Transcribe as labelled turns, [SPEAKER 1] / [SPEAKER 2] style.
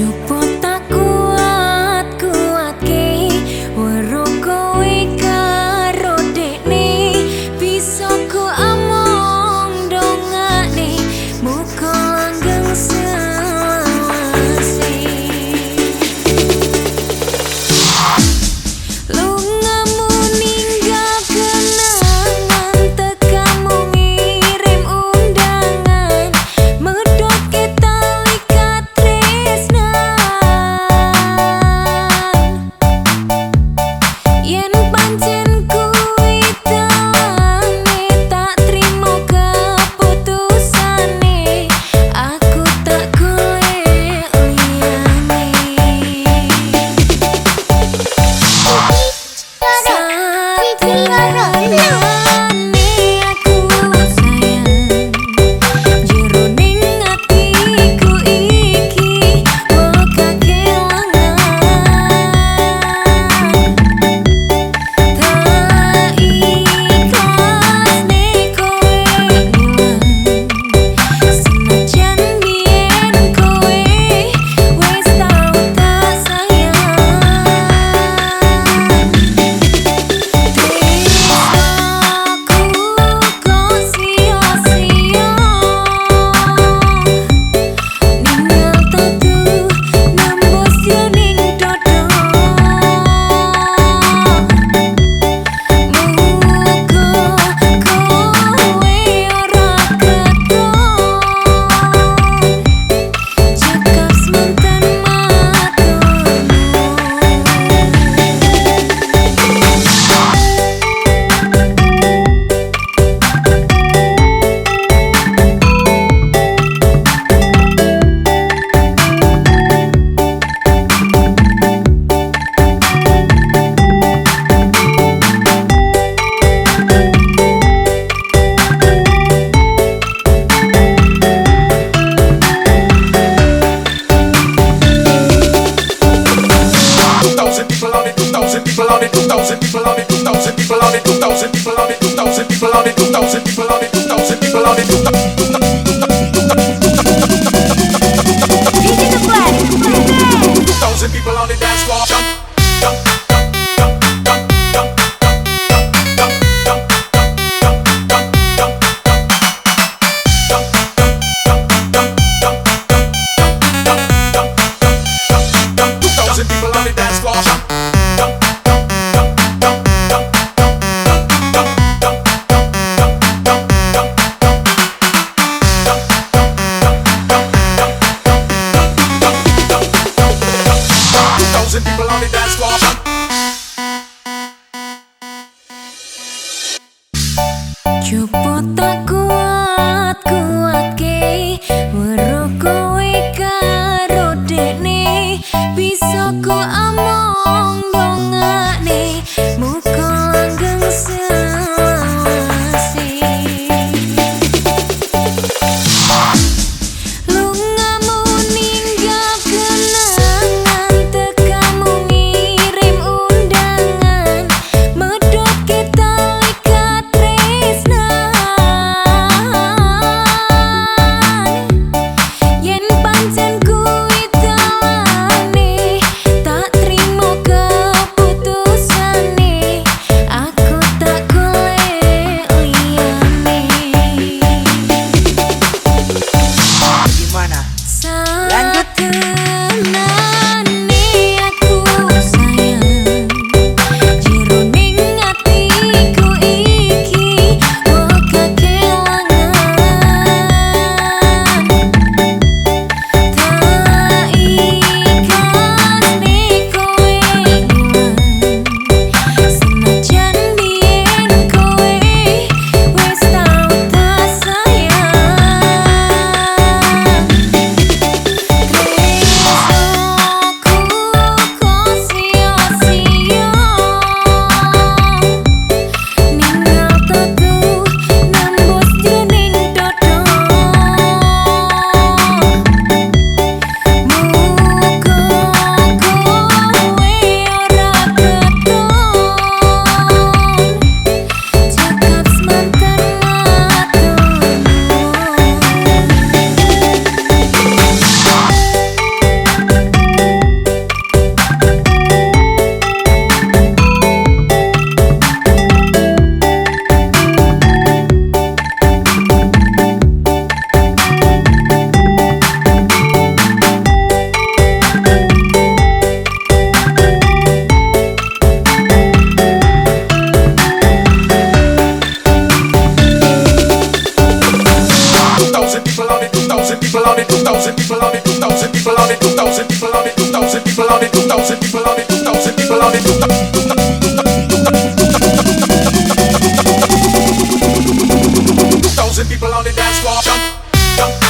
[SPEAKER 1] you
[SPEAKER 2] 2,000 people on it, 2,000 people on it, 2,000 people on it, 2,000 people on it, 2,000 people on it, 2,000 people on it, 2,000 people on it. People on the dance floor, jump.
[SPEAKER 1] Deixa eu botar 2,000 people on it, 2,000 people on it,
[SPEAKER 2] 2,000 people
[SPEAKER 1] on it, 2,000 people on it, 2,000 people on it, 2,000 people on it, 2,000 people on
[SPEAKER 2] it, people on
[SPEAKER 1] the dance floor. Jump, jump.